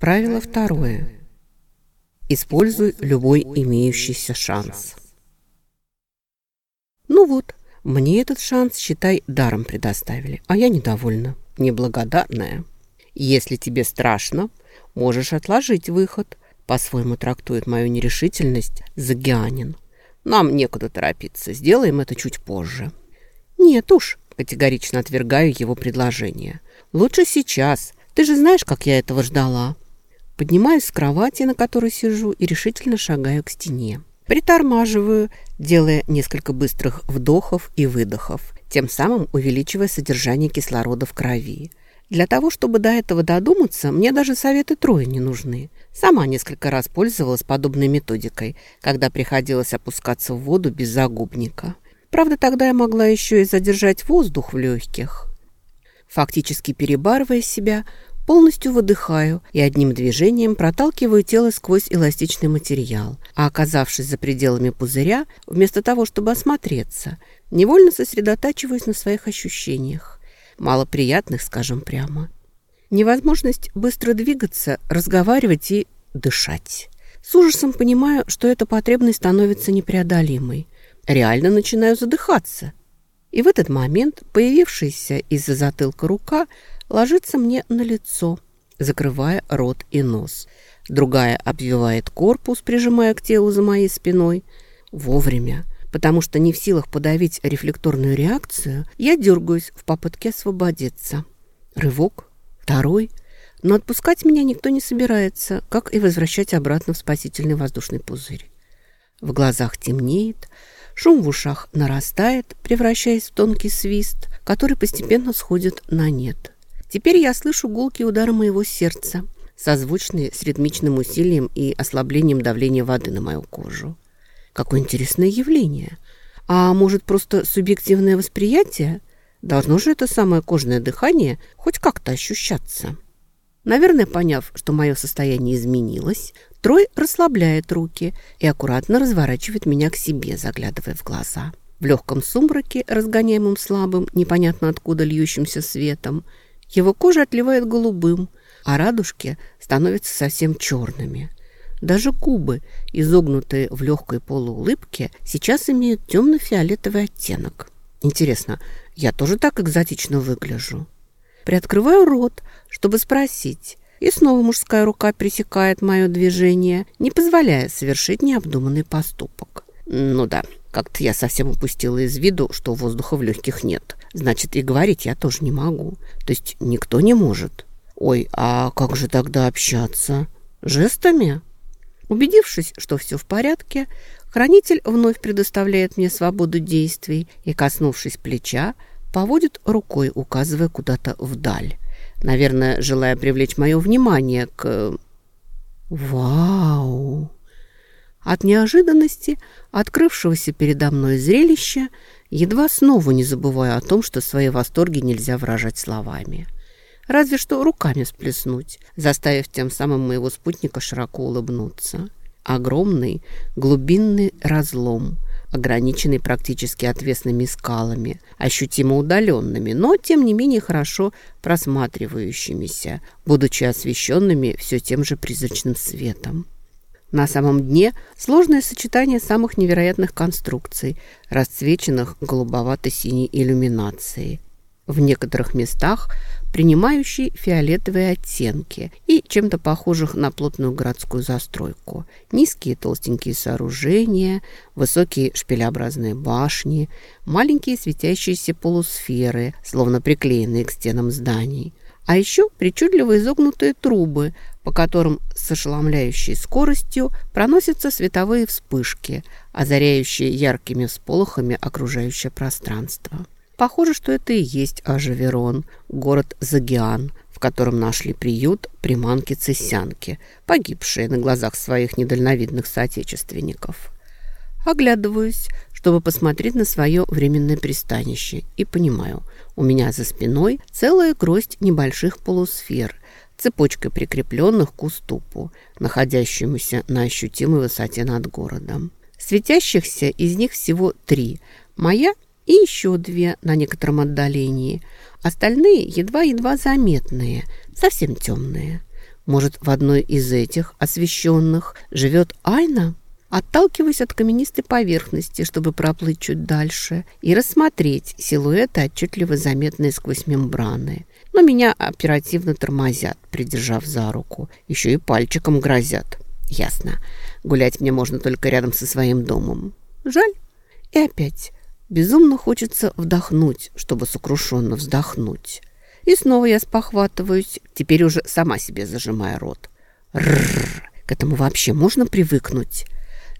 Правило второе. Используй любой имеющийся шанс. Ну вот, мне этот шанс, считай, даром предоставили, а я недовольна, неблагодарная. Если тебе страшно, можешь отложить выход, по-своему трактует мою нерешительность Загианин. Нам некуда торопиться, сделаем это чуть позже. Нет уж, категорично отвергаю его предложение. Лучше сейчас, ты же знаешь, как я этого ждала. Поднимаюсь с кровати, на которой сижу, и решительно шагаю к стене. Притормаживаю, делая несколько быстрых вдохов и выдохов, тем самым увеличивая содержание кислорода в крови. Для того, чтобы до этого додуматься, мне даже советы трое не нужны. Сама несколько раз пользовалась подобной методикой, когда приходилось опускаться в воду без загубника. Правда, тогда я могла еще и задержать воздух в легких. Фактически перебарывая себя, Полностью выдыхаю и одним движением проталкиваю тело сквозь эластичный материал, а оказавшись за пределами пузыря, вместо того, чтобы осмотреться, невольно сосредотачиваюсь на своих ощущениях. Малоприятных, скажем прямо. Невозможность быстро двигаться, разговаривать и дышать. С ужасом понимаю, что эта потребность становится непреодолимой. Реально начинаю задыхаться. И в этот момент появившаяся из-за затылка рука ложится мне на лицо, закрывая рот и нос. Другая обвивает корпус, прижимая к телу за моей спиной. Вовремя, потому что не в силах подавить рефлекторную реакцию, я дергаюсь в попытке освободиться. Рывок, второй, но отпускать меня никто не собирается, как и возвращать обратно в спасительный воздушный пузырь. В глазах темнеет, шум в ушах нарастает, превращаясь в тонкий свист, который постепенно сходит на нет. Теперь я слышу гулкие удары моего сердца, созвучные с ритмичным усилием и ослаблением давления воды на мою кожу. Какое интересное явление. А может, просто субъективное восприятие? Должно же это самое кожное дыхание хоть как-то ощущаться. Наверное, поняв, что мое состояние изменилось, Трой расслабляет руки и аккуратно разворачивает меня к себе, заглядывая в глаза. В легком сумраке, разгоняемом слабым, непонятно откуда льющимся светом, его кожа отливает голубым, а радужки становятся совсем черными. Даже губы, изогнутые в легкой полуулыбке, сейчас имеют темно-фиолетовый оттенок. Интересно, я тоже так экзотично выгляжу? Приоткрываю рот, чтобы спросить, и снова мужская рука пресекает мое движение, не позволяя совершить необдуманный поступок. Ну да, как-то я совсем упустила из виду, что воздуха в легких нет. Значит, и говорить я тоже не могу. То есть никто не может. Ой, а как же тогда общаться? Жестами? Убедившись, что все в порядке, хранитель вновь предоставляет мне свободу действий и, коснувшись плеча, поводит рукой, указывая куда-то вдаль. Наверное, желая привлечь мое внимание к... Вау! От неожиданности открывшегося передо мной зрелища едва снова не забывая о том, что свои восторги нельзя выражать словами. Разве что руками сплеснуть, заставив тем самым моего спутника широко улыбнуться. Огромный глубинный разлом, ограниченный практически отвесными скалами, ощутимо удаленными, но тем не менее хорошо просматривающимися, будучи освещенными все тем же призрачным светом. На самом дне сложное сочетание самых невероятных конструкций, расцвеченных голубовато-синей иллюминацией. В некоторых местах принимающие фиолетовые оттенки и чем-то похожих на плотную городскую застройку. Низкие толстенькие сооружения, высокие шпилеобразные башни, маленькие светящиеся полусферы, словно приклеенные к стенам зданий. А еще причудливо изогнутые трубы, по которым с ошеломляющей скоростью проносятся световые вспышки, озаряющие яркими всполохами окружающее пространство. Похоже, что это и есть Ажаверон, город Загиан, в котором нашли приют приманки-цесянки, погибшие на глазах своих недальновидных соотечественников. Оглядываюсь, чтобы посмотреть на свое временное пристанище, и понимаю, у меня за спиной целая гроздь небольших полусфер, цепочкой прикрепленных к уступу, находящемуся на ощутимой высоте над городом. Светящихся из них всего три. Моя и еще две на некотором отдалении. Остальные едва-едва заметные, совсем темные. Может, в одной из этих освещенных живет Айна? Отталкиваясь от каменистой поверхности, чтобы проплыть чуть дальше и рассмотреть силуэты, отчетливо заметные сквозь мембраны. Но меня оперативно тормозят, придержав за руку. Еще и пальчиком грозят. Ясно. Гулять мне можно только рядом со своим домом. Жаль. И опять. Безумно хочется вдохнуть, чтобы сокрушенно вздохнуть. И снова я спохватываюсь, теперь уже сама себе зажимая рот. Рррр, к этому вообще можно привыкнуть?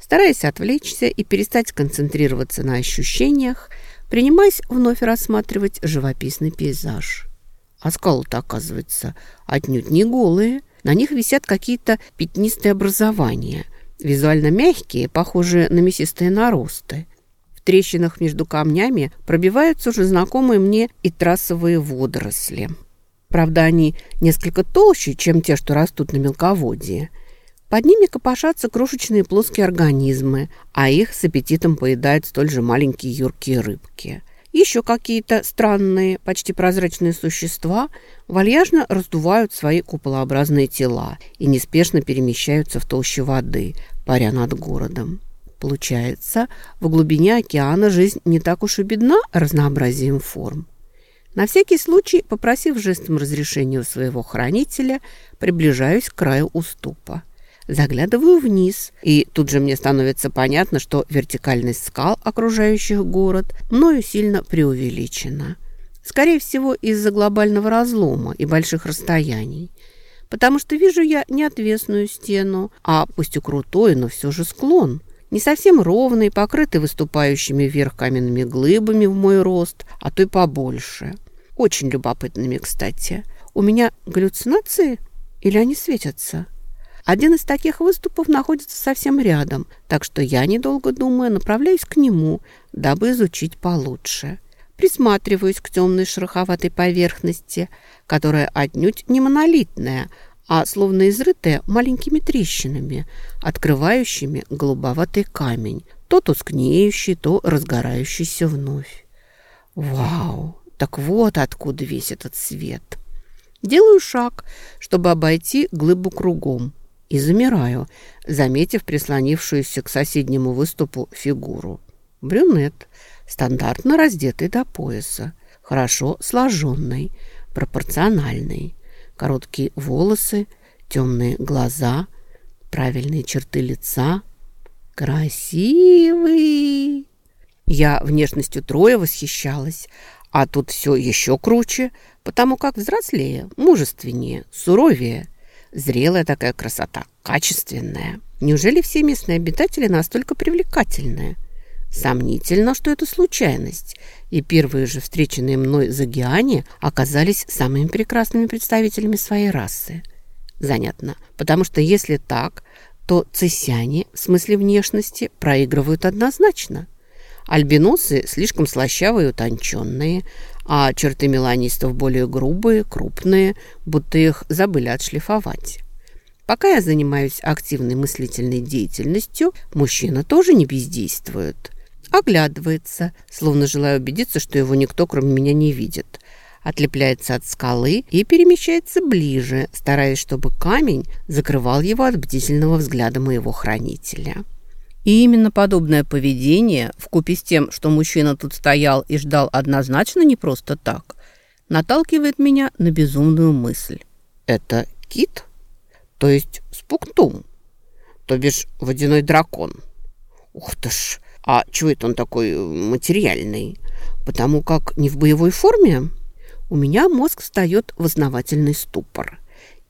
Стараясь отвлечься и перестать концентрироваться на ощущениях, принимаясь вновь рассматривать живописный пейзаж. А скалы-то, оказывается, отнюдь не голые. На них висят какие-то пятнистые образования, визуально мягкие, похожие на мясистые наросты. В трещинах между камнями пробиваются уже знакомые мне и трассовые водоросли. Правда, они несколько толще, чем те, что растут на мелководье. Под ними копошатся крошечные плоские организмы, а их с аппетитом поедают столь же маленькие юркие рыбки. Еще какие-то странные, почти прозрачные существа вальяжно раздувают свои куполообразные тела и неспешно перемещаются в толще воды, паря над городом. Получается, в глубине океана жизнь не так уж и бедна разнообразием форм. На всякий случай, попросив жестом разрешения у своего хранителя, приближаюсь к краю уступа. Заглядываю вниз, и тут же мне становится понятно, что вертикальность скал, окружающих город, мною сильно преувеличена. Скорее всего, из-за глобального разлома и больших расстояний. Потому что вижу я не отвесную стену, а пусть и крутой, но все же склон – не совсем ровный, покрытый выступающими вверх каменными глыбами в мой рост, а то и побольше. Очень любопытными, кстати. У меня галлюцинации или они светятся? Один из таких выступов находится совсем рядом, так что я, недолго думая, направляюсь к нему, дабы изучить получше. Присматриваюсь к темной шероховатой поверхности, которая отнюдь не монолитная, а словно изрытая маленькими трещинами, открывающими голубоватый камень, то тускнеющий, то разгорающийся вновь. Вау! Так вот откуда весь этот свет. Делаю шаг, чтобы обойти глыбу кругом, и замираю, заметив прислонившуюся к соседнему выступу фигуру. Брюнет, стандартно раздетый до пояса, хорошо сложенный, пропорциональный. Короткие волосы, темные глаза, правильные черты лица. Красивый! Я внешностью Троя восхищалась, а тут все еще круче, потому как взрослее, мужественнее, суровее. Зрелая такая красота, качественная. Неужели все местные обитатели настолько привлекательные? Сомнительно, что это случайность, и первые же встреченные мной загиане оказались самыми прекрасными представителями своей расы. Занятно, потому что если так, то цисяне в смысле внешности проигрывают однозначно. Альбиносы слишком слащавые и утонченные, а черты меланистов более грубые, крупные, будто их забыли отшлифовать. Пока я занимаюсь активной мыслительной деятельностью, мужчина тоже не бездействует – Оглядывается, словно желая убедиться, что его никто, кроме меня, не видит. Отлепляется от скалы и перемещается ближе, стараясь, чтобы камень закрывал его от бдительного взгляда моего хранителя. И именно подобное поведение, вкупе с тем, что мужчина тут стоял и ждал однозначно не просто так, наталкивает меня на безумную мысль. Это кит? То есть спуктум? То бишь водяной дракон? Ух ты ж! А чего это он такой э, материальный? Потому как не в боевой форме? У меня мозг встает в основательный ступор.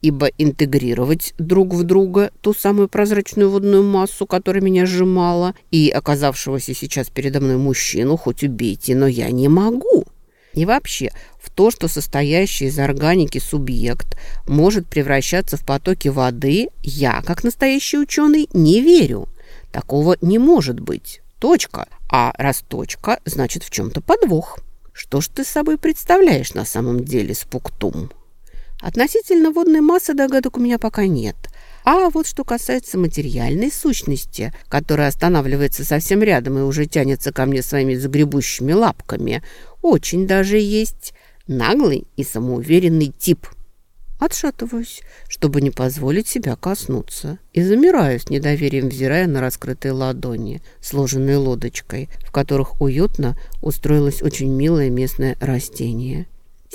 Ибо интегрировать друг в друга ту самую прозрачную водную массу, которая меня сжимала, и оказавшегося сейчас передо мной мужчину, хоть убейте, но я не могу. И вообще, в то, что состоящий из органики субъект может превращаться в потоки воды, я, как настоящий ученый, не верю. Такого не может быть. Точка. А раз точка, значит в чем-то подвох. Что ж ты собой представляешь на самом деле, спуктум? Относительно водной массы догадок у меня пока нет. А вот что касается материальной сущности, которая останавливается совсем рядом и уже тянется ко мне своими загребущими лапками, очень даже есть наглый и самоуверенный тип. Отшатываюсь, чтобы не позволить себя коснуться, и замираю с недоверием, взирая на раскрытые ладони, сложенные лодочкой, в которых уютно устроилось очень милое местное растение.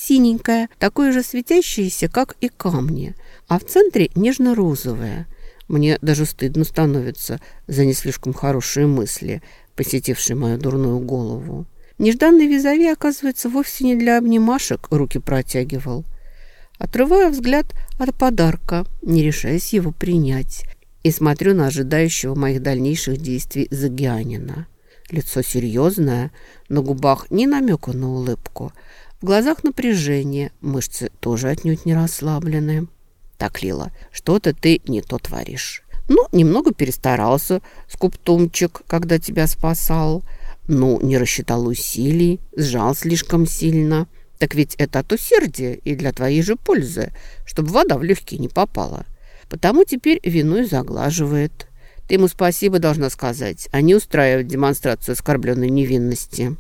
Синенькое, такое же светящееся, как и камни, а в центре нежно-розовое. Мне даже стыдно становится за не слишком хорошие мысли, посетившие мою дурную голову. Нежданный визави, оказывается, вовсе не для обнимашек руки протягивал – Отрываю взгляд от подарка, не решаясь его принять, и смотрю на ожидающего моих дальнейших действий Загианина. Лицо серьезное, на губах ни намека на улыбку, в глазах напряжение, мышцы тоже отнюдь не расслаблены. «Так, Лила, что-то ты не то творишь. Ну, немного перестарался, скуптумчик, когда тебя спасал. Ну, не рассчитал усилий, сжал слишком сильно». Так ведь это от усердия и для твоей же пользы, чтобы вода в легкие не попала. Потому теперь вину и заглаживает. Ты ему спасибо должна сказать, а не устраивать демонстрацию оскорбленной невинности.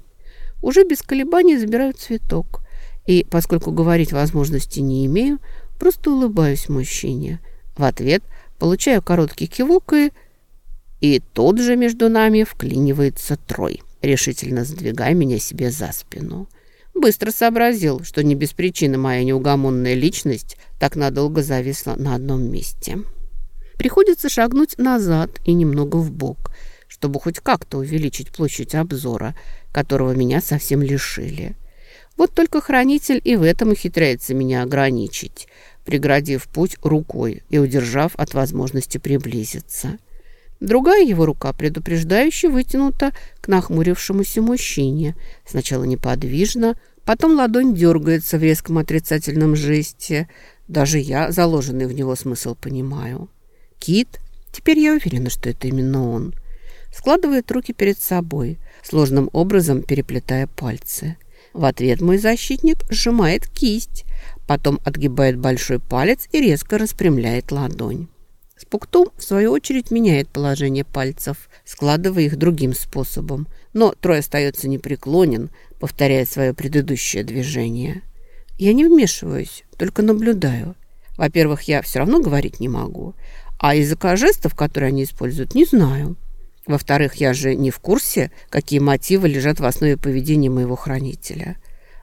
Уже без колебаний забираю цветок. И, поскольку говорить возможности не имею, просто улыбаюсь мужчине. В ответ получаю короткий кивок и... И тут же между нами вклинивается Трой, решительно сдвигая меня себе за спину. Быстро сообразил, что не без причины моя неугомонная личность так надолго зависла на одном месте. Приходится шагнуть назад и немного в бок, чтобы хоть как-то увеличить площадь обзора, которого меня совсем лишили. Вот только хранитель и в этом ухитряется меня ограничить, преградив путь рукой и удержав от возможности приблизиться. Другая его рука предупреждающе вытянута к нахмурившемуся мужчине. Сначала неподвижно, потом ладонь дергается в резком отрицательном жесте. Даже я, заложенный в него смысл, понимаю. Кит, теперь я уверена, что это именно он, складывает руки перед собой, сложным образом переплетая пальцы. В ответ мой защитник сжимает кисть, потом отгибает большой палец и резко распрямляет ладонь. Спуктум, в свою очередь, меняет положение пальцев, складывая их другим способом. Но Трой остается непреклонен, повторяя свое предыдущее движение. Я не вмешиваюсь, только наблюдаю. Во-первых, я все равно говорить не могу, а языка жестов, которые они используют, не знаю. Во-вторых, я же не в курсе, какие мотивы лежат в основе поведения моего хранителя.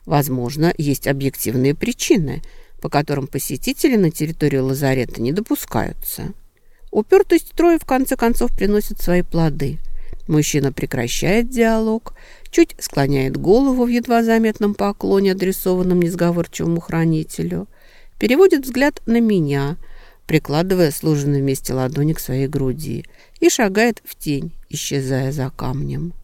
Возможно, есть объективные причины, по которым посетители на территорию лазарета не допускаются. Упертость Троя в конце концов приносит свои плоды. Мужчина прекращает диалог, чуть склоняет голову в едва заметном поклоне, адресованном несговорчивому хранителю, переводит взгляд на меня, прикладывая сложенные вместе ладони к своей груди, и шагает в тень, исчезая за камнем.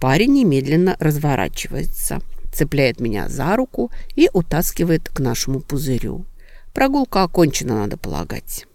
Парень немедленно разворачивается, цепляет меня за руку и утаскивает к нашему пузырю. Прогулка окончена, надо полагать.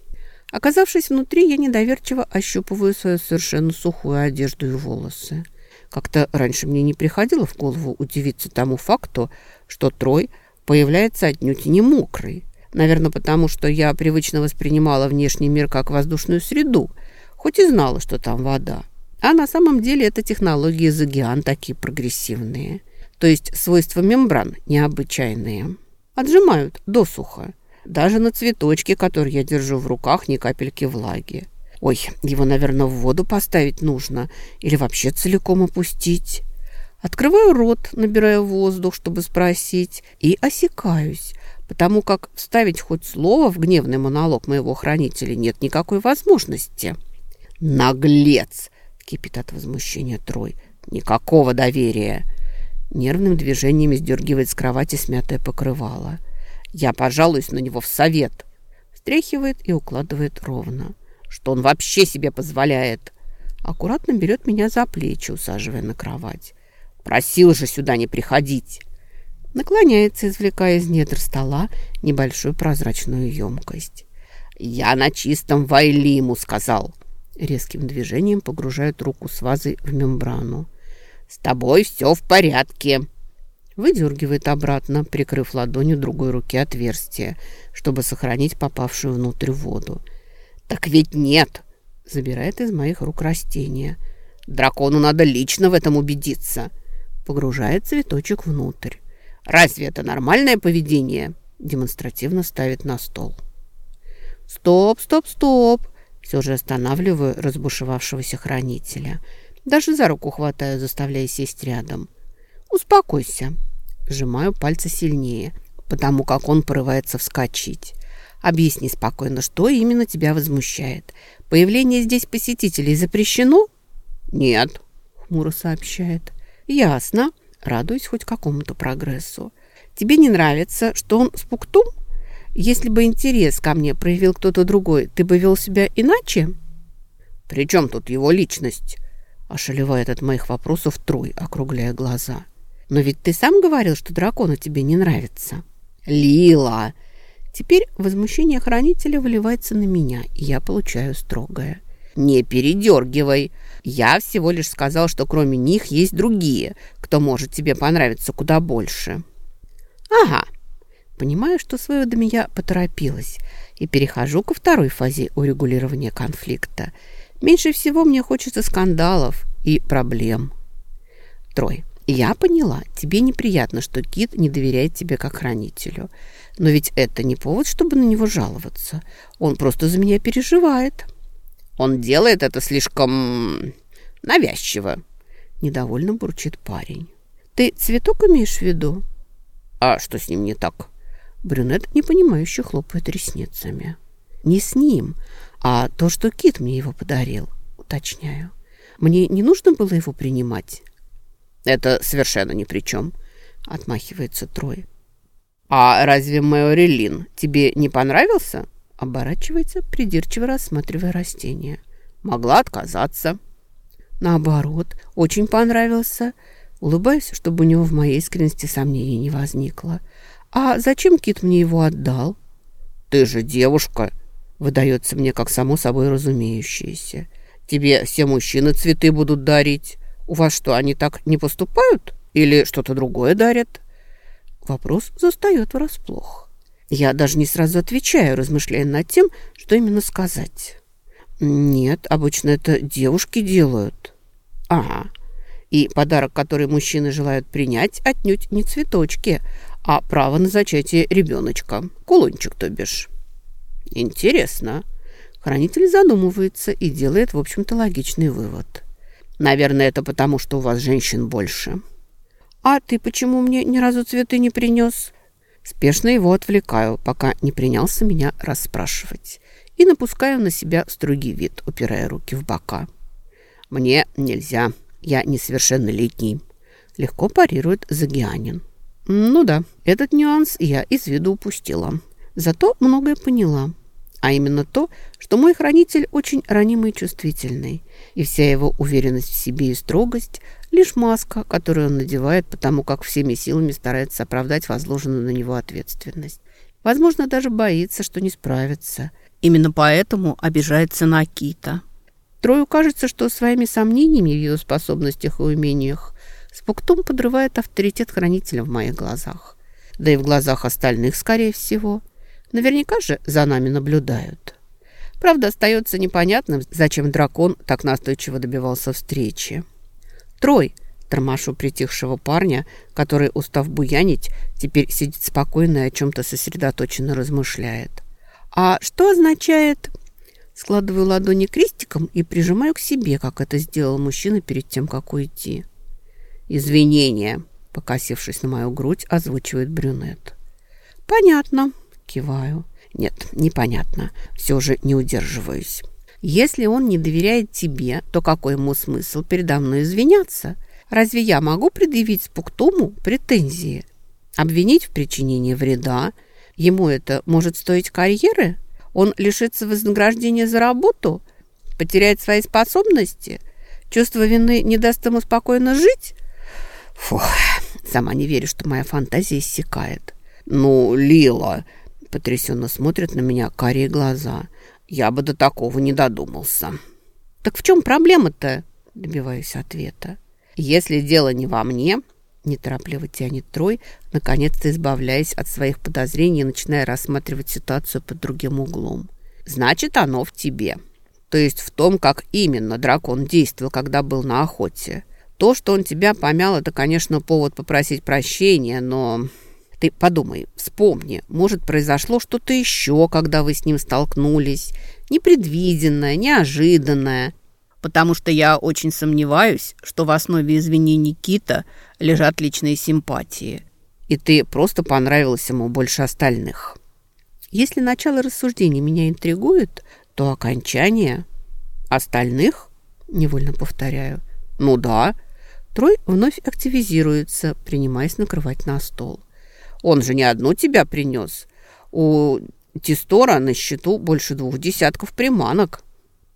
Оказавшись внутри, я недоверчиво ощупываю свою совершенно сухую одежду и волосы. Как-то раньше мне не приходило в голову удивиться тому факту, что Трой появляется отнюдь не мокрый. Наверное, потому что я привычно воспринимала внешний мир как воздушную среду, хоть и знала, что там вода. А на самом деле это технологии Загиан такие прогрессивные. То есть свойства мембран необычайные. Отжимают досуха. Даже на цветочке, который я держу в руках, ни капельки влаги. Ой, его, наверное, в воду поставить нужно или вообще целиком опустить. Открываю рот, набирая воздух, чтобы спросить, и осекаюсь, потому как вставить хоть слово в гневный монолог моего хранителя нет никакой возможности. «Наглец!» — кипит от возмущения Трой. «Никакого доверия!» Нервным движением сдергивает с кровати смятое покрывало. Я пожалуюсь на него в совет. Встряхивает и укладывает ровно. Что он вообще себе позволяет? Аккуратно берет меня за плечи, усаживая на кровать. Просил же сюда не приходить. Наклоняется, извлекая из недр стола небольшую прозрачную емкость. «Я на чистом вайлиму», — сказал. Резким движением погружает руку с вазой в мембрану. «С тобой все в порядке». Выдергивает обратно, прикрыв ладонью другой руки отверстие, чтобы сохранить попавшую внутрь воду. «Так ведь нет!» Забирает из моих рук растение. «Дракону надо лично в этом убедиться!» Погружает цветочек внутрь. «Разве это нормальное поведение?» демонстративно ставит на стол. «Стоп, стоп, стоп!» Все же останавливаю разбушевавшегося хранителя. Даже за руку хватаю, заставляя сесть рядом. «Успокойся!» Сжимаю пальцы сильнее, потому как он порывается вскочить. «Объясни спокойно, что именно тебя возмущает. Появление здесь посетителей запрещено?» «Нет», — хмуро сообщает. «Ясно. Радуюсь хоть какому-то прогрессу. Тебе не нравится, что он спуктум? Если бы интерес ко мне проявил кто-то другой, ты бы вел себя иначе?» «При чем тут его личность?» Ошалевает от моих вопросов Трой, округляя глаза. «Но ведь ты сам говорил, что драконы тебе не нравятся». «Лила!» Теперь возмущение хранителя выливается на меня, и я получаю строгое. «Не передергивай! Я всего лишь сказал, что кроме них есть другие, кто может тебе понравиться куда больше». «Ага». Понимаю, что с выводами я поторопилась и перехожу ко второй фазе урегулирования конфликта. Меньше всего мне хочется скандалов и проблем. Трой. Я поняла, тебе неприятно, что Кит не доверяет тебе как хранителю. Но ведь это не повод, чтобы на него жаловаться. Он просто за меня переживает. Он делает это слишком навязчиво. Недовольно бурчит парень. Ты цветок имеешь в виду? А что с ним не так? Брюнет непонимающе хлопает ресницами. Не с ним, а то, что Кит мне его подарил, уточняю. Мне не нужно было его принимать. Это совершенно ни при чем, отмахивается Трой. А разве Мэорелин тебе не понравился? Оборачивается, придирчиво рассматривая растение. Могла отказаться. Наоборот, очень понравился. Улыбаюсь, чтобы у него в моей искренности сомнений не возникло. А зачем Кит мне его отдал? Ты же девушка, выдается мне как само собой разумеющееся. Тебе все мужчины цветы будут дарить. У вас что, они так не поступают? Или что-то другое дарят?» Вопрос застает врасплох. Я даже не сразу отвечаю, размышляя над тем, что именно сказать. «Нет, обычно это девушки делают». «Ага. И подарок, который мужчины желают принять, отнюдь не цветочки, а право на зачатие ребеночка. Кулончик, то бишь». «Интересно». Хранитель задумывается и делает, в общем-то, логичный вывод. Наверное, это потому, что у вас женщин больше. А ты почему мне ни разу цветы не принес? Спешно его отвлекаю, пока не принялся меня расспрашивать. И напускаю на себя строгий вид, упирая руки в бока. Мне нельзя, я несовершеннолетний. Легко парирует Загианин. Ну да, этот нюанс я из виду упустила. Зато многое поняла. А именно то, что мой хранитель очень ранимый и чувствительный, и вся его уверенность в себе и строгость – лишь маска, которую он надевает, потому как всеми силами старается оправдать возложенную на него ответственность. Возможно, даже боится, что не справится. Именно поэтому обижается на Кита. Трою кажется, что своими сомнениями в его способностях и умениях Спуктум подрывает авторитет хранителя в моих глазах. Да и в глазах остальных, скорее всего – Наверняка же за нами наблюдают. Правда, остается непонятным, зачем дракон так настойчиво добивался встречи. «Трой!» – тормошу притихшего парня, который, устав буянить, теперь сидит спокойно и о чем-то сосредоточенно размышляет. «А что означает...» Складываю ладони крестиком и прижимаю к себе, как это сделал мужчина перед тем, как уйти. «Извинения», – покосившись на мою грудь, озвучивает брюнет. «Понятно», Киваю. Нет, непонятно. Все же не удерживаюсь. Если он не доверяет тебе, то какой ему смысл передо мной извиняться? Разве я могу предъявить Спуктуму претензии? Обвинить в причинении вреда? Ему это может стоить карьеры? Он лишится вознаграждения за работу? Потеряет свои способности? Чувство вины не даст ему спокойно жить? Фух, сама не верю, что моя фантазия иссякает. «Ну, Лила, Потрясенно смотрят на меня карие глаза. Я бы до такого не додумался. «Так в чем проблема-то?» Добиваюсь ответа. «Если дело не во мне...» Неторопливо тянет Трой, наконец-то избавляясь от своих подозрений и начиная рассматривать ситуацию под другим углом. «Значит, оно в тебе. То есть в том, как именно дракон действовал, когда был на охоте. То, что он тебя помял, это, конечно, повод попросить прощения, но Ты подумай, вспомни, может, произошло что-то еще, когда вы с ним столкнулись. Непредвиденное, неожиданное. Потому что я очень сомневаюсь, что в основе извинений Кита лежат личные симпатии. И ты просто понравилась ему больше остальных. Если начало рассуждений меня интригует, то окончание остальных, невольно повторяю, ну да, Трой вновь активизируется, принимаясь накрывать на стол. Он же не одну тебя принес. У Тистора на счету больше двух десятков приманок.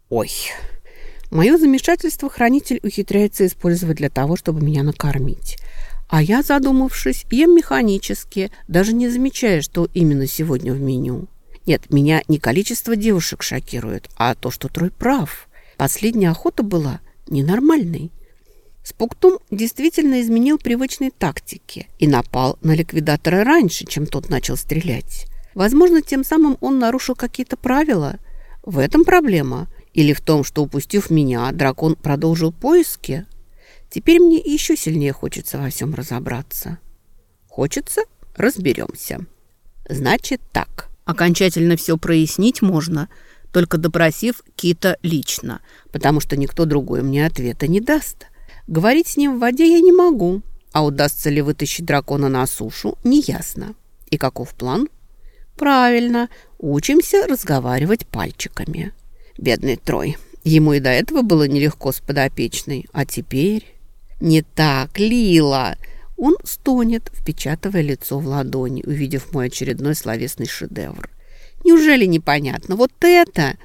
Ой, мое замешательство хранитель ухитряется использовать для того, чтобы меня накормить. А я, задумавшись, ем механически, даже не замечая, что именно сегодня в меню. Нет, меня не количество девушек шокирует, а то, что Трой прав. Последняя охота была ненормальной. Спуктум действительно изменил привычные тактики и напал на ликвидатора раньше, чем тот начал стрелять. Возможно, тем самым он нарушил какие-то правила. В этом проблема. Или в том, что, упустив меня, дракон продолжил поиски? Теперь мне еще сильнее хочется во всем разобраться. Хочется? Разберемся. Значит так. Окончательно все прояснить можно, только допросив Кита лично, потому что никто другой мне ответа не даст. Говорить с ним в воде я не могу, а удастся ли вытащить дракона на сушу, неясно. И каков план? Правильно, учимся разговаривать пальчиками. Бедный Трой. Ему и до этого было нелегко с подопечной, а теперь... Не так, Лила! Он стонет, впечатывая лицо в ладони, увидев мой очередной словесный шедевр. Неужели непонятно? Вот это...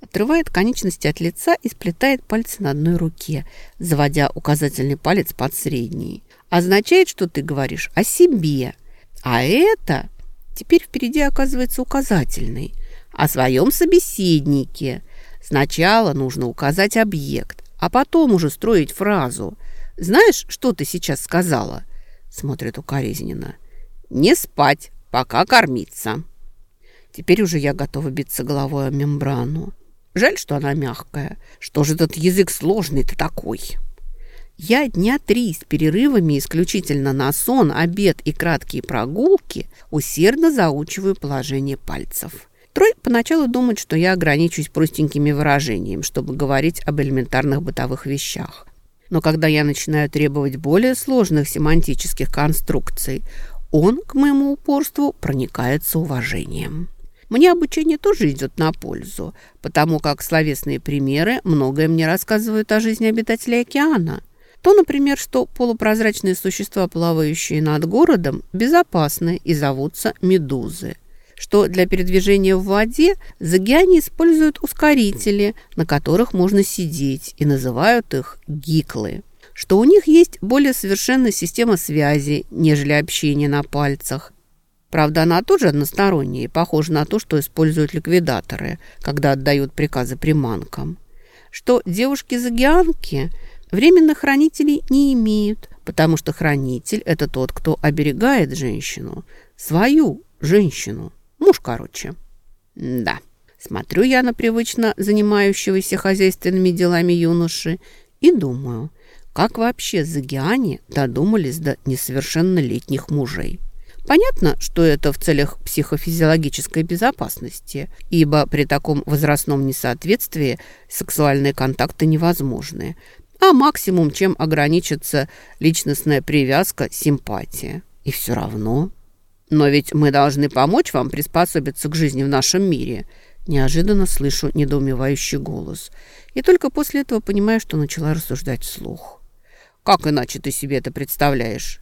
Отрывает конечности от лица и сплетает пальцы на одной руке, заводя указательный палец под средний. Означает, что ты говоришь о себе. А это теперь впереди оказывается указательный. О своем собеседнике. Сначала нужно указать объект, а потом уже строить фразу. «Знаешь, что ты сейчас сказала?» Смотрит укоризненно. «Не спать, пока кормиться». Теперь уже я готова биться головой о мембрану. Жаль, что она мягкая. Что же этот язык сложный-то такой? Я дня три с перерывами исключительно на сон, обед и краткие прогулки усердно заучиваю положение пальцев. Трой поначалу думает, что я ограничусь простенькими выражениями, чтобы говорить об элементарных бытовых вещах. Но когда я начинаю требовать более сложных семантических конструкций, он к моему упорству проникается уважением. Мне обучение тоже идет на пользу, потому как словесные примеры многое мне рассказывают о жизни обитателей океана. То, например, что полупрозрачные существа, плавающие над городом, безопасны и зовутся медузы. Что для передвижения в воде загиане используют ускорители, на которых можно сидеть, и называют их гиклы что у них есть более совершенная система связи, нежели общение на пальцах, Правда, она тоже односторонняя и похожа на то, что используют ликвидаторы, когда отдают приказы приманкам. Что девушки-загианки временных хранителей не имеют, потому что хранитель – это тот, кто оберегает женщину, свою женщину, муж, короче. Да, смотрю я на привычно занимающегося хозяйственными делами юноши и думаю, как вообще загиане додумались до несовершеннолетних мужей. Понятно, что это в целях психофизиологической безопасности, ибо при таком возрастном несоответствии сексуальные контакты невозможны, а максимум, чем ограничится личностная привязка, симпатия. И все равно... Но ведь мы должны помочь вам приспособиться к жизни в нашем мире. Неожиданно слышу недоумевающий голос. И только после этого понимаю, что начала рассуждать вслух. Как иначе ты себе это представляешь?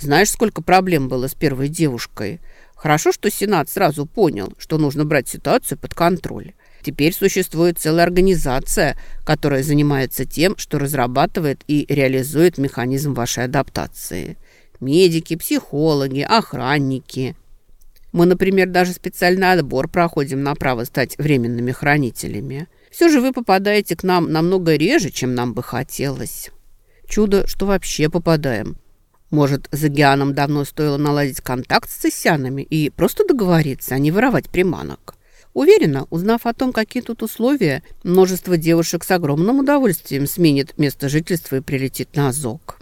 Знаешь, сколько проблем было с первой девушкой? Хорошо, что Сенат сразу понял, что нужно брать ситуацию под контроль. Теперь существует целая организация, которая занимается тем, что разрабатывает и реализует механизм вашей адаптации. Медики, психологи, охранники. Мы, например, даже специальный отбор проходим на право стать временными хранителями. Все же вы попадаете к нам намного реже, чем нам бы хотелось. Чудо, что вообще попадаем. Может, за Гианом давно стоило наладить контакт с цесянами и просто договориться, а не воровать приманок. Уверена, узнав о том, какие тут условия, множество девушек с огромным удовольствием сменит место жительства и прилетит на Азок.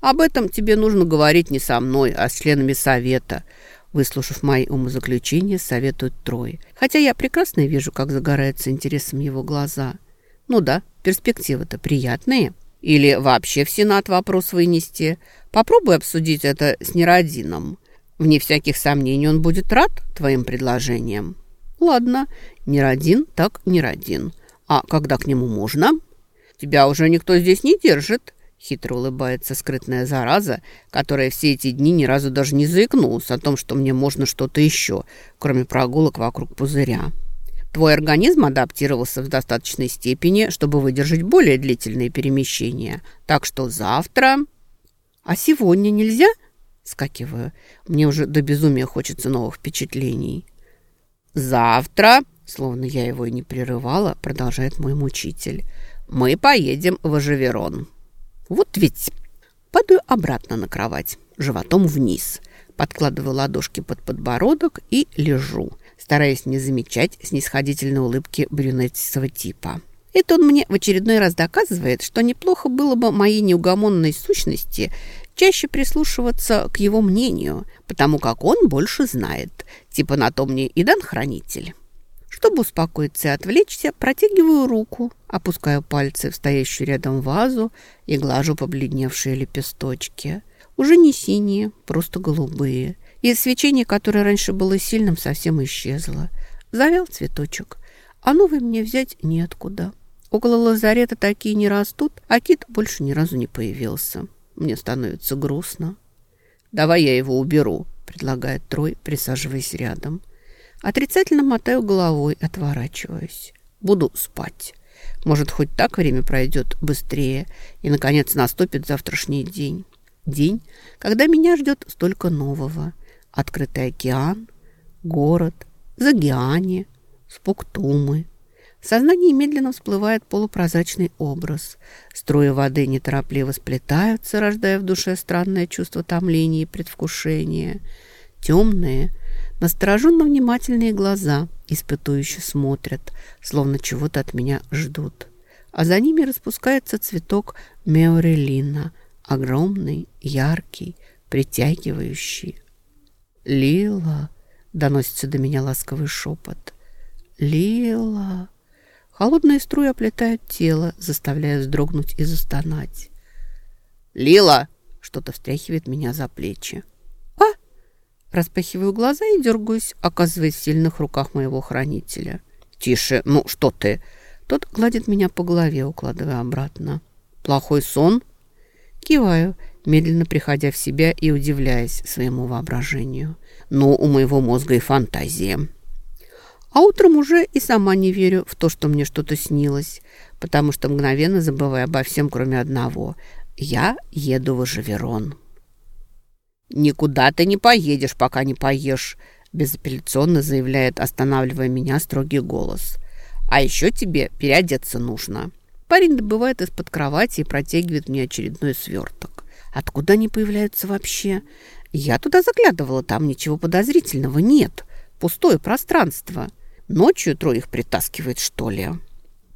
Об этом тебе нужно говорить не со мной, а с членами совета. Выслушав мои умозаключения, советует Трой. Хотя я прекрасно вижу, как загораются интересом его глаза. Ну да, перспективы-то приятные. Или вообще в Сенат вопрос вынести. Попробуй обсудить это с Неродином. Вне всяких сомнений он будет рад твоим предложениям. Ладно, Неродин так Неродин. А когда к нему можно? Тебя уже никто здесь не держит. Хитро улыбается скрытная зараза, которая все эти дни ни разу даже не заикнулась о том, что мне можно что-то еще, кроме прогулок вокруг пузыря. Твой организм адаптировался в достаточной степени, чтобы выдержать более длительные перемещения. Так что завтра... А сегодня нельзя? Скакиваю. Мне уже до безумия хочется новых впечатлений. Завтра, словно я его и не прерывала, продолжает мой мучитель, мы поедем в Ажеверон. Вот ведь падаю обратно на кровать, животом вниз, подкладываю ладошки под подбородок и лежу, стараясь не замечать снисходительной улыбки брюнетистого типа. Это он мне в очередной раз доказывает, что неплохо было бы моей неугомонной сущности чаще прислушиваться к его мнению, потому как он больше знает. Типа на то мне и дан хранитель. Чтобы успокоиться и отвлечься, протягиваю руку, опускаю пальцы в стоящую рядом вазу и глажу побледневшие лепесточки. Уже не синие, просто голубые. И свечение, которое раньше было сильным, совсем исчезло. Завял цветочек, а новый мне взять неоткуда. Около лазарета такие не растут, а кит больше ни разу не появился. Мне становится грустно. «Давай я его уберу», — предлагает Трой, присаживаясь рядом. Отрицательно мотаю головой, отворачиваюсь. Буду спать. Может, хоть так время пройдет быстрее, и, наконец, наступит завтрашний день. День, когда меня ждет столько нового. Открытый океан, город, Загиане, Спуктумы. В сознании медленно всплывает полупрозрачный образ. Струи воды неторопливо сплетаются, рождая в душе странное чувство томления и предвкушения. Темные, Настороженно внимательные глаза испытующе смотрят, словно чего-то от меня ждут. А за ними распускается цветок меорелина, огромный, яркий, притягивающий. «Лила!» — доносится до меня ласковый шепот. «Лила!» Холодные струи оплетают тело, заставляя вздрогнуть и застонать. «Лила!» — что-то встряхивает меня за плечи. Распахиваю глаза и дергаюсь, оказываясь в сильных руках моего хранителя. «Тише, ну что ты?» Тот гладит меня по голове, укладывая обратно. «Плохой сон?» Киваю, медленно приходя в себя и удивляясь своему воображению. «Ну, у моего мозга и фантазия». А утром уже и сама не верю в то, что мне что-то снилось, потому что мгновенно забываю обо всем, кроме одного. Я еду в Ажеверон. «Никуда ты не поедешь, пока не поешь», – безапелляционно заявляет, останавливая меня строгий голос. «А еще тебе переодеться нужно». Парень добывает из-под кровати и протягивает мне очередной сверток. Откуда они появляются вообще? Я туда заглядывала, там ничего подозрительного нет. Пустое пространство. Ночью трое их притаскивает, что ли?»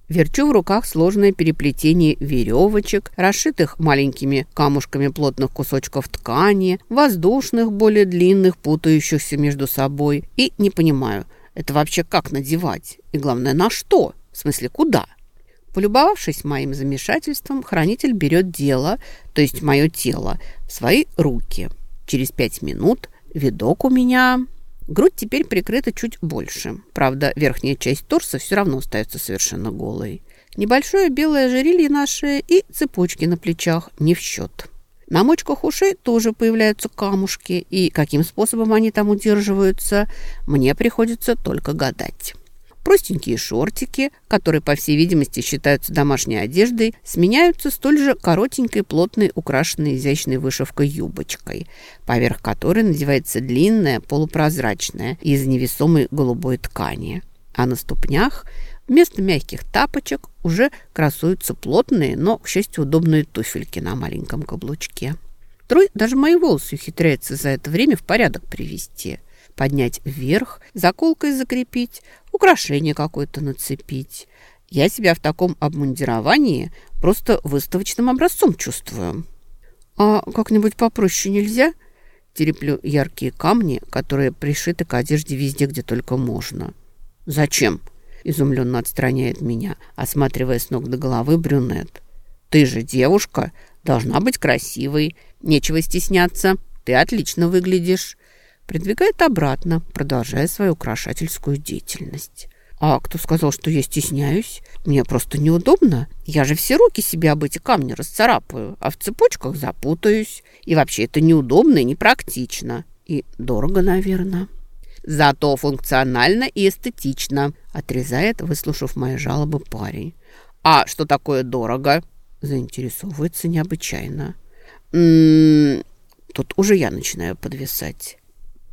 Верчу в руках сложное переплетение веревочек, расшитых маленькими камушками плотных кусочков ткани, воздушных, более длинных, путающихся между собой. И не понимаю, это вообще как надевать? И главное, на что? В смысле, куда? Полюбовавшись моим замешательством, хранитель берет дело, то есть мое тело, в свои руки. Через пять минут видок у меня Грудь теперь прикрыта чуть больше. Правда, верхняя часть торса все равно остается совершенно голой. Небольшое белое ожерелье на шее и цепочки на плечах не в счет. На мочках ушей тоже появляются камушки, и каким способом они там удерживаются, мне приходится только гадать. Простенькие шортики, которые, по всей видимости, считаются домашней одеждой, сменяются столь же коротенькой, плотной, украшенной изящной вышивкой юбочкой, поверх которой надевается длинная, полупрозрачная, из невесомой голубой ткани. А на ступнях вместо мягких тапочек уже красуются плотные, но, к счастью, удобные туфельки на маленьком каблучке. Трой даже мои волосы ухитряется за это время в порядок привести – поднять вверх, заколкой закрепить, украшение какое-то нацепить. Я себя в таком обмундировании просто выставочным образцом чувствую. «А как-нибудь попроще нельзя?» Тереплю яркие камни, которые пришиты к одежде везде, где только можно. «Зачем?» – изумленно отстраняет меня, осматривая с ног до головы брюнет. «Ты же девушка, должна быть красивой. Нечего стесняться. Ты отлично выглядишь». Придвигает обратно, продолжая свою украшательскую деятельность. «А кто сказал, что я стесняюсь? Мне просто неудобно. Я же все руки себе об эти камни расцарапаю, а в цепочках запутаюсь. И вообще это неудобно и непрактично. И дорого, наверное». «Зато функционально и эстетично», – отрезает, выслушав мои жалобы парень. «А что такое дорого?» – заинтересовывается необычайно. «М -м -м, тут уже я начинаю подвисать.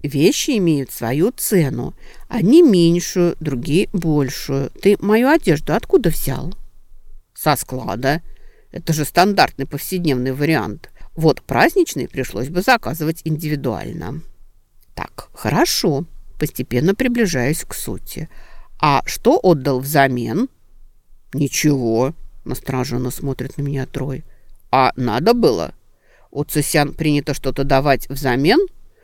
Вещи имеют свою цену. Одни меньшую, другие большую. Ты мою одежду откуда взял? Со склада. Это же стандартный повседневный вариант. Вот праздничный пришлось бы заказывать индивидуально. Так, хорошо. Постепенно приближаюсь к сути. А что отдал взамен? Ничего. Настороженно смотрит на меня Трой. А надо было? У Цесян принято что-то давать взамен?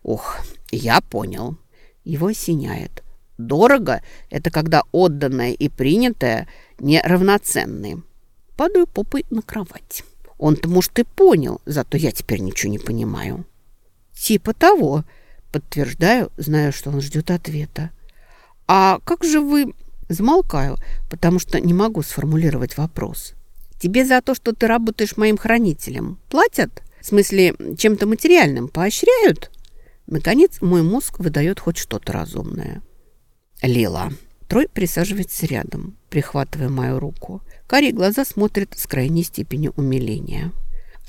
Ох, я понял. Его осеняет. Дорого – это когда отданное и принятое неравноценны. Падаю попой на кровать. Он-то, может, и понял, зато я теперь ничего не понимаю. Типа того. Подтверждаю, знаю, что он ждет ответа. А как же вы... Замолкаю, потому что не могу сформулировать вопрос. Тебе за то, что ты работаешь моим хранителем, платят? В смысле, чем-то материальным поощряют? Наконец, мой мозг выдает хоть что-то разумное. Лила. Трой присаживается рядом, прихватывая мою руку. Карие глаза смотрят с крайней степенью умиления.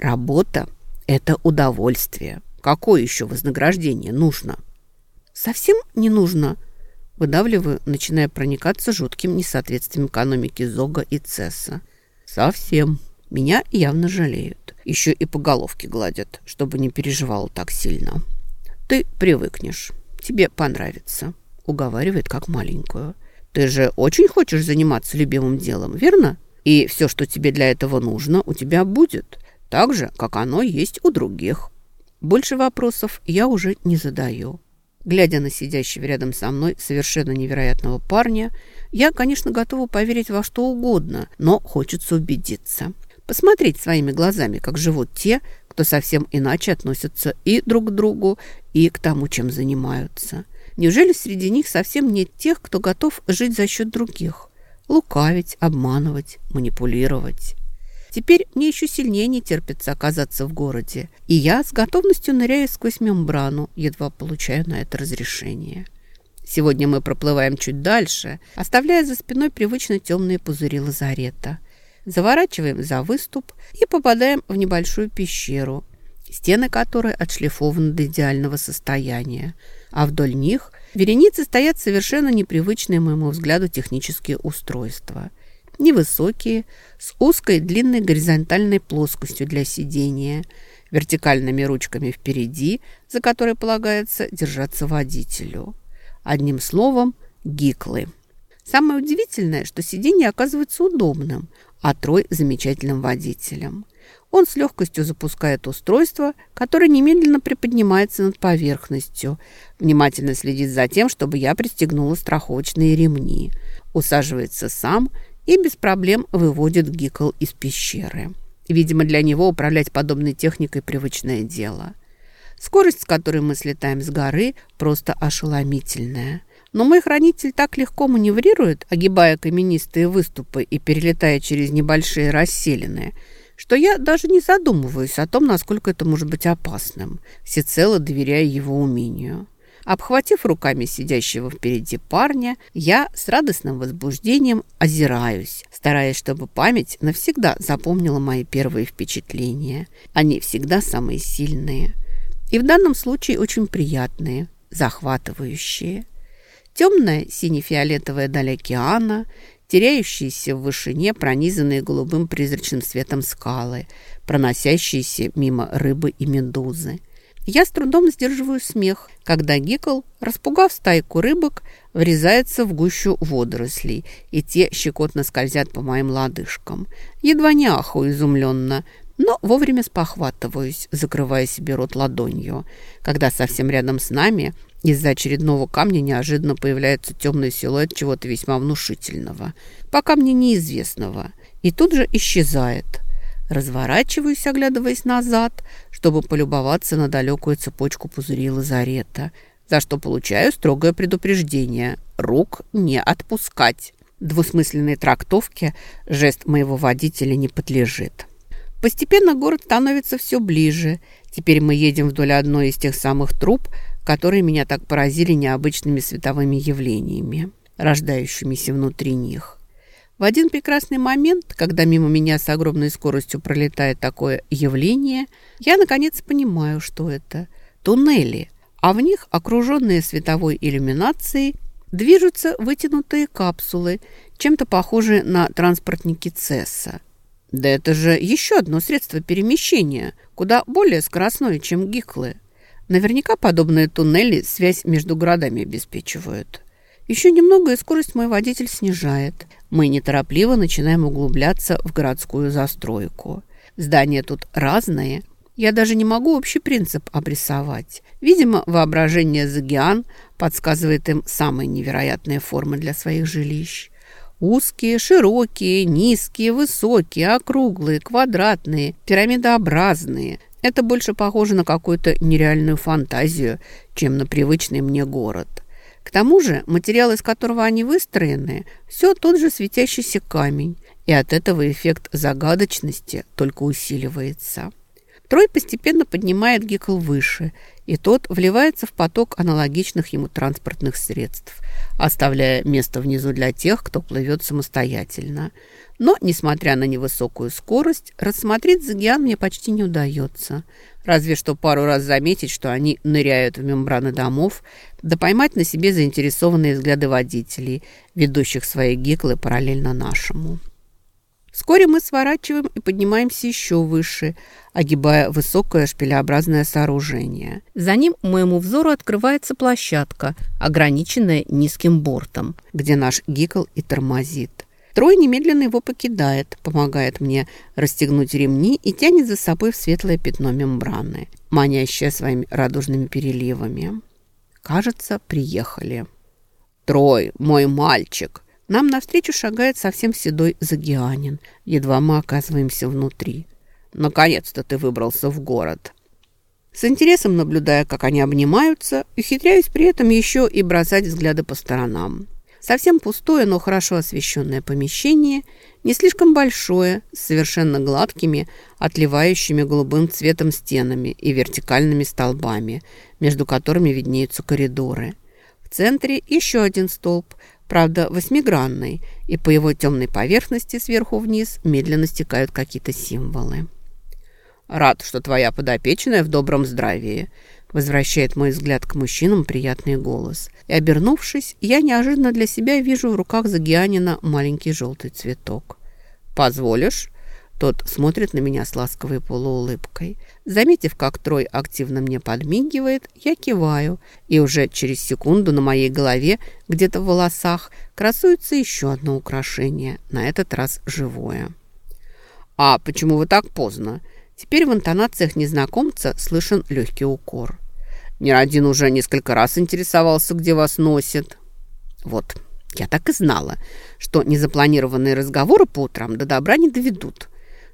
Работа – это удовольствие. Какое еще вознаграждение нужно? Совсем не нужно. Выдавливаю, начиная проникаться жутким несоответствием экономики Зога и Цесса. Совсем. Меня явно жалеют. Еще и по головке гладят, чтобы не переживала так сильно. «Ты привыкнешь. Тебе понравится», — уговаривает как маленькую. «Ты же очень хочешь заниматься любимым делом, верно? И все, что тебе для этого нужно, у тебя будет, так же, как оно есть у других». Больше вопросов я уже не задаю. Глядя на сидящего рядом со мной совершенно невероятного парня, я, конечно, готова поверить во что угодно, но хочется убедиться. Посмотреть своими глазами, как живут те, кто совсем иначе относятся и друг к другу, и к тому, чем занимаются. Неужели среди них совсем нет тех, кто готов жить за счет других? Лукавить, обманывать, манипулировать. Теперь мне еще сильнее не терпится оказаться в городе, и я с готовностью ныряю сквозь мембрану, едва получаю на это разрешение. Сегодня мы проплываем чуть дальше, оставляя за спиной привычно темные пузыри лазарета – Заворачиваем за выступ и попадаем в небольшую пещеру, стены которой отшлифованы до идеального состояния, а вдоль них вереницы стоят совершенно непривычные моему взгляду технические устройства. Невысокие, с узкой длинной горизонтальной плоскостью для сидения, вертикальными ручками впереди, за которой полагается держаться водителю. Одним словом, гиклы. Самое удивительное, что сиденье оказывается удобным, а Трой – замечательным водителем. Он с легкостью запускает устройство, которое немедленно приподнимается над поверхностью, внимательно следит за тем, чтобы я пристегнула страховочные ремни, усаживается сам и без проблем выводит Гикл из пещеры. Видимо, для него управлять подобной техникой привычное дело. Скорость, с которой мы слетаем с горы, просто ошеломительная – но мой хранитель так легко маневрирует, огибая каменистые выступы и перелетая через небольшие расселины, что я даже не задумываюсь о том, насколько это может быть опасным, всецело доверяя его умению. Обхватив руками сидящего впереди парня, я с радостным возбуждением озираюсь, стараясь, чтобы память навсегда запомнила мои первые впечатления. Они всегда самые сильные. И в данном случае очень приятные, захватывающие – Темная сине-фиолетовая даль океана, теряющиеся в вышине, пронизанные голубым призрачным светом скалы, проносящиеся мимо рыбы и медузы. Я с трудом сдерживаю смех, когда Гикл, распугав стайку рыбок, врезается в гущу водорослей, и те щекотно скользят по моим лодыжкам. Едва не аху изумленно. Но вовремя спохватываюсь, закрывая себе рот ладонью, когда совсем рядом с нами из-за очередного камня неожиданно появляется темный силуэт чего-то весьма внушительного, пока мне неизвестного, и тут же исчезает. Разворачиваюсь, оглядываясь назад, чтобы полюбоваться на далекую цепочку пузырей лазарета, за что получаю строгое предупреждение – рук не отпускать. Двусмысленной трактовке жест моего водителя не подлежит. Постепенно город становится все ближе. Теперь мы едем вдоль одной из тех самых труб, которые меня так поразили необычными световыми явлениями, рождающимися внутри них. В один прекрасный момент, когда мимо меня с огромной скоростью пролетает такое явление, я наконец понимаю, что это туннели, а в них, окруженные световой иллюминацией, движутся вытянутые капсулы, чем-то похожие на транспортники Цесса. Да это же еще одно средство перемещения, куда более скоростное, чем гиклы. Наверняка подобные туннели связь между городами обеспечивают. Еще немного, и скорость мой водитель снижает. Мы неторопливо начинаем углубляться в городскую застройку. Здания тут разные. Я даже не могу общий принцип обрисовать. Видимо, воображение Загиан подсказывает им самые невероятные формы для своих жилищ. Узкие, широкие, низкие, высокие, округлые, квадратные, пирамидообразные. Это больше похоже на какую-то нереальную фантазию, чем на привычный мне город. К тому же материал, из которого они выстроены, все тот же светящийся камень, и от этого эффект загадочности только усиливается. Трой постепенно поднимает Гикл выше, и тот вливается в поток аналогичных ему транспортных средств, оставляя место внизу для тех, кто плывет самостоятельно. Но, несмотря на невысокую скорость, рассмотреть Загиан мне почти не удается. Разве что пару раз заметить, что они ныряют в мембраны домов, да поймать на себе заинтересованные взгляды водителей, ведущих свои гиклы параллельно нашему. Вскоре мы сворачиваем и поднимаемся еще выше, огибая высокое шпилеобразное сооружение. За ним моему взору открывается площадка, ограниченная низким бортом, где наш гикл и тормозит. Трой немедленно его покидает, помогает мне расстегнуть ремни и тянет за собой в светлое пятно мембраны, манящее своими радужными переливами. Кажется, приехали. «Трой, мой мальчик!» Нам навстречу шагает совсем седой Загианин. Едва мы оказываемся внутри. «Наконец-то ты выбрался в город!» С интересом наблюдая, как они обнимаются, ухитряюсь при этом еще и бросать взгляды по сторонам. Совсем пустое, но хорошо освещенное помещение, не слишком большое, с совершенно гладкими, отливающими голубым цветом стенами и вертикальными столбами, между которыми виднеются коридоры. В центре еще один столб, правда восьмигранный, и по его темной поверхности сверху вниз медленно стекают какие-то символы. «Рад, что твоя подопечная в добром здравии», возвращает мой взгляд к мужчинам приятный голос. И, обернувшись, я неожиданно для себя вижу в руках Загианина маленький желтый цветок. «Позволишь?» Тот смотрит на меня с ласковой полуулыбкой. Заметив, как Трой активно мне подмигивает, я киваю, и уже через секунду на моей голове, где-то в волосах, красуется еще одно украшение, на этот раз живое. «А почему вы так поздно?» Теперь в интонациях незнакомца слышен легкий укор. Неродин уже несколько раз интересовался, где вас носит. Вот, я так и знала, что незапланированные разговоры по утрам до добра не доведут.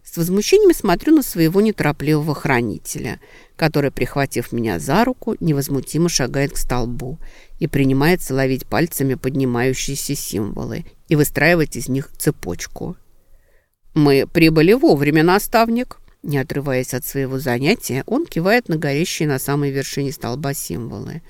С возмущением смотрю на своего неторопливого хранителя, который, прихватив меня за руку, невозмутимо шагает к столбу и принимается ловить пальцами поднимающиеся символы и выстраивать из них цепочку. «Мы прибыли вовремя, наставник!» Не отрываясь от своего занятия, он кивает на горящие на самой вершине столба символы.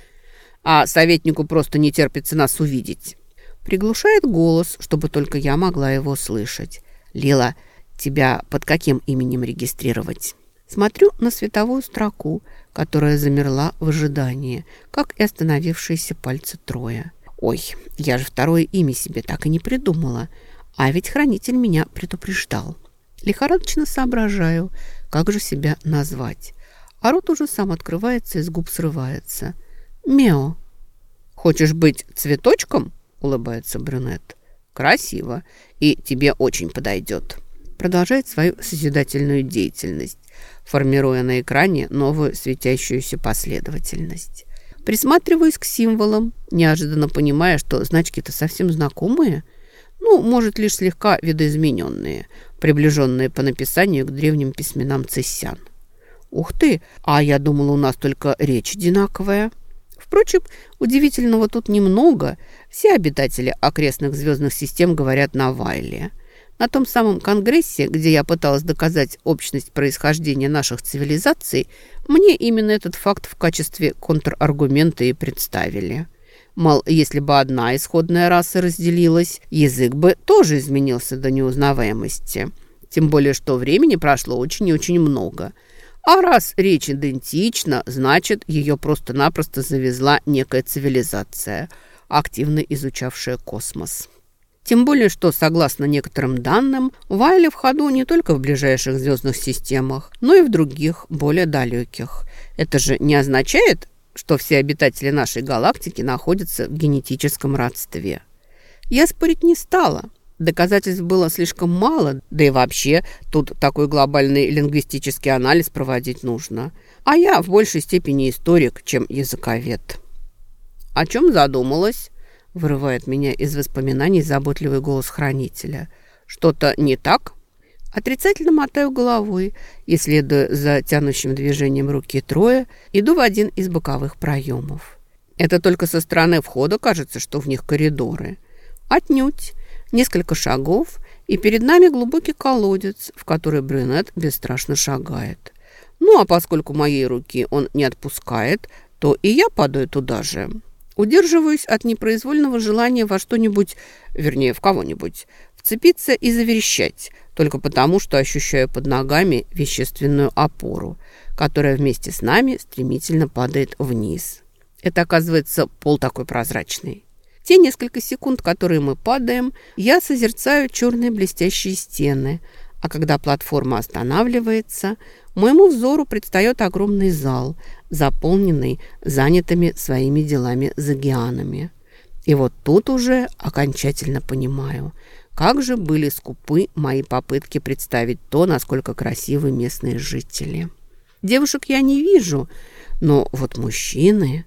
«А советнику просто не терпится нас увидеть!» Приглушает голос, чтобы только я могла его слышать. «Лила, Тебя под каким именем регистрировать? Смотрю на световую строку, которая замерла в ожидании, как и остановившиеся пальцы Троя. Ой, я же второе имя себе так и не придумала. А ведь хранитель меня предупреждал. Лихорадочно соображаю, как же себя назвать. А рот уже сам открывается и с губ срывается. «Мео». «Хочешь быть цветочком?» – улыбается брюнет. «Красиво, и тебе очень подойдет». Продолжает свою созидательную деятельность, формируя на экране новую светящуюся последовательность. Присматриваюсь к символам, неожиданно понимая, что значки-то совсем знакомые. Ну, может, лишь слегка видоизмененные, приближенные по написанию к древним письменам цессян. Ух ты, а я думала, у нас только речь одинаковая. Впрочем, удивительного тут немного. Все обитатели окрестных звездных систем говорят на Вайле – на том самом конгрессе, где я пыталась доказать общность происхождения наших цивилизаций, мне именно этот факт в качестве контраргумента и представили. Мол, если бы одна исходная раса разделилась, язык бы тоже изменился до неузнаваемости. Тем более, что времени прошло очень и очень много. А раз речь идентична, значит, ее просто-напросто завезла некая цивилизация, активно изучавшая космос. Тем более, что, согласно некоторым данным, Вайли в ходу не только в ближайших звездных системах, но и в других, более далеких. Это же не означает, что все обитатели нашей галактики находятся в генетическом родстве. Я спорить не стала. Доказательств было слишком мало, да и вообще тут такой глобальный лингвистический анализ проводить нужно. А я в большей степени историк, чем языковед. О чем задумалась? Вырывает меня из воспоминаний заботливый голос хранителя. «Что-то не так?» Отрицательно мотаю головой и, следуя за тянущим движением руки трое, иду в один из боковых проемов. Это только со стороны входа кажется, что в них коридоры. Отнюдь. Несколько шагов, и перед нами глубокий колодец, в который брюнет бесстрашно шагает. Ну, а поскольку моей руки он не отпускает, то и я падаю туда же. Удерживаюсь от непроизвольного желания во что-нибудь, вернее, в кого-нибудь, вцепиться и заверещать, только потому, что ощущаю под ногами вещественную опору, которая вместе с нами стремительно падает вниз. Это, оказывается, пол такой прозрачный. Те несколько секунд, которые мы падаем, я созерцаю черные блестящие стены, а когда платформа останавливается, моему взору предстает огромный зал, заполненный занятыми своими делами загианами. И вот тут уже окончательно понимаю, как же были скупы мои попытки представить то, насколько красивы местные жители. Девушек я не вижу, но вот мужчины...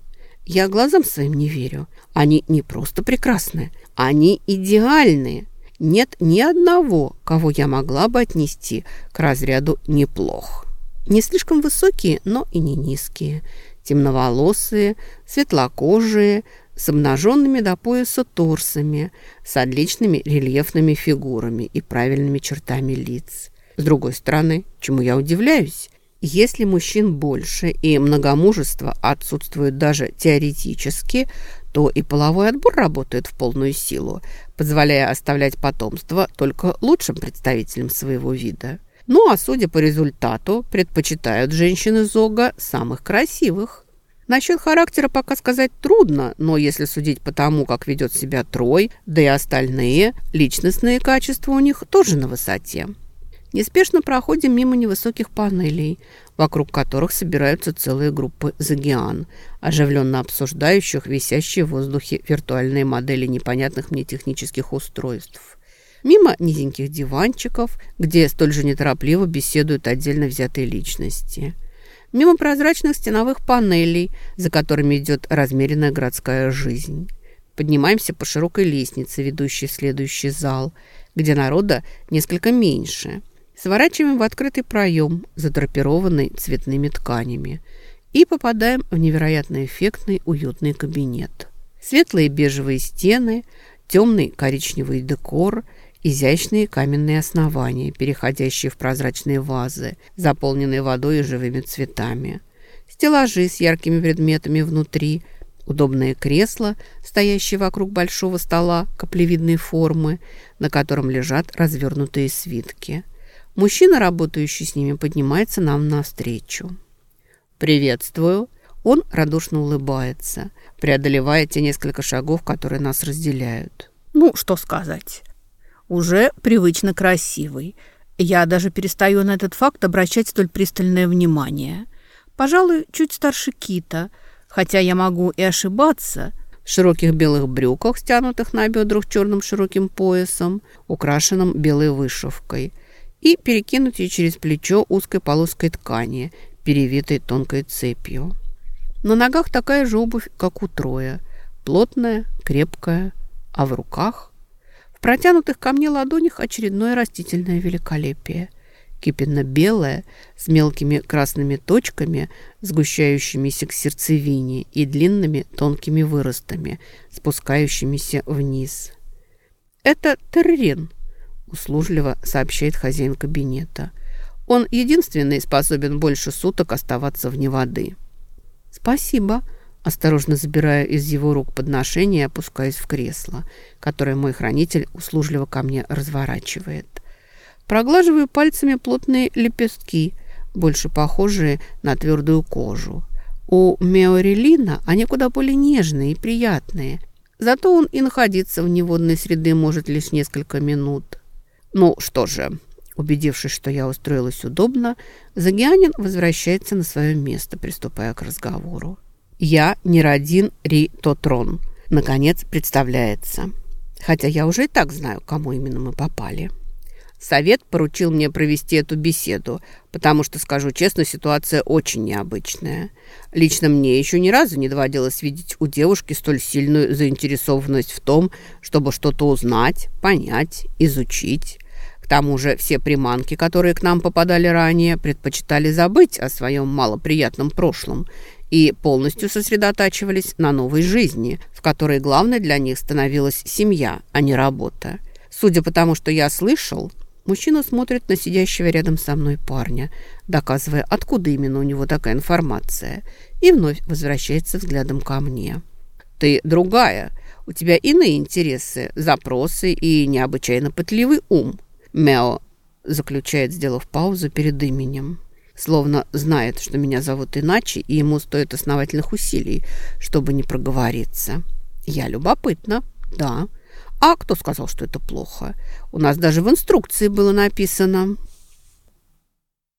Я глазам своим не верю. Они не просто прекрасны, они идеальные. Нет ни одного, кого я могла бы отнести к разряду «неплох». Не слишком высокие, но и не низкие. Темноволосые, светлокожие, с обнаженными до пояса торсами, с отличными рельефными фигурами и правильными чертами лиц. С другой стороны, чему я удивляюсь, если мужчин больше и многомужество отсутствует даже теоретически, то и половой отбор работает в полную силу, позволяя оставлять потомство только лучшим представителям своего вида. Ну а судя по результату, предпочитают женщины Зога самых красивых. Насчет характера пока сказать трудно, но если судить по тому, как ведет себя Трой, да и остальные, личностные качества у них тоже на высоте. Неспешно проходим мимо невысоких панелей, вокруг которых собираются целые группы загиан, оживленно обсуждающих висящие в воздухе виртуальные модели непонятных мне технических устройств мимо низеньких диванчиков, где столь же неторопливо беседуют отдельно взятые личности, мимо прозрачных стеновых панелей, за которыми идет размеренная городская жизнь. Поднимаемся по широкой лестнице, ведущей в следующий зал, где народа несколько меньше. Сворачиваем в открытый проем, задрапированный цветными тканями, и попадаем в невероятно эффектный уютный кабинет. Светлые бежевые стены, темный коричневый декор – изящные каменные основания, переходящие в прозрачные вазы, заполненные водой и живыми цветами, стеллажи с яркими предметами внутри, удобные кресла, стоящие вокруг большого стола каплевидной формы, на котором лежат развернутые свитки. Мужчина, работающий с ними, поднимается нам навстречу. «Приветствую!» Он радушно улыбается, преодолевая те несколько шагов, которые нас разделяют. «Ну, что сказать?» Уже привычно красивый. Я даже перестаю на этот факт обращать столь пристальное внимание. Пожалуй, чуть старше Кита, хотя я могу и ошибаться. В широких белых брюках, стянутых на бедрах черным широким поясом, украшенным белой вышивкой, и перекинуть ее через плечо узкой полоской ткани, перевитой тонкой цепью. На ногах такая же обувь, как у Троя, плотная, крепкая, а в руках... В протянутых ко мне ладонях очередное растительное великолепие. Кипенно-белое, с мелкими красными точками, сгущающимися к сердцевине и длинными тонкими выростами, спускающимися вниз. «Это террин», – услужливо сообщает хозяин кабинета. «Он единственный способен больше суток оставаться вне воды». «Спасибо», осторожно забирая из его рук подношение и опускаясь в кресло, которое мой хранитель услужливо ко мне разворачивает. Проглаживаю пальцами плотные лепестки, больше похожие на твердую кожу. У меорелина они куда более нежные и приятные, зато он и находиться в неводной среде может лишь несколько минут. Ну что же, убедившись, что я устроилась удобно, Загианин возвращается на свое место, приступая к разговору. Я Неродин Ри Тотрон. Наконец представляется. Хотя я уже и так знаю, кому именно мы попали. Совет поручил мне провести эту беседу, потому что, скажу честно, ситуация очень необычная. Лично мне еще ни разу не доводилось видеть у девушки столь сильную заинтересованность в том, чтобы что-то узнать, понять, изучить. К тому же все приманки, которые к нам попадали ранее, предпочитали забыть о своем малоприятном прошлом и полностью сосредотачивались на новой жизни, в которой главной для них становилась семья, а не работа. Судя по тому, что я слышал, мужчина смотрит на сидящего рядом со мной парня, доказывая, откуда именно у него такая информация, и вновь возвращается взглядом ко мне. «Ты другая. У тебя иные интересы, запросы и необычайно пытливый ум», Мео заключает, сделав паузу перед именем словно знает, что меня зовут иначе, и ему стоит основательных усилий, чтобы не проговориться. Я любопытна, да. А кто сказал, что это плохо? У нас даже в инструкции было написано.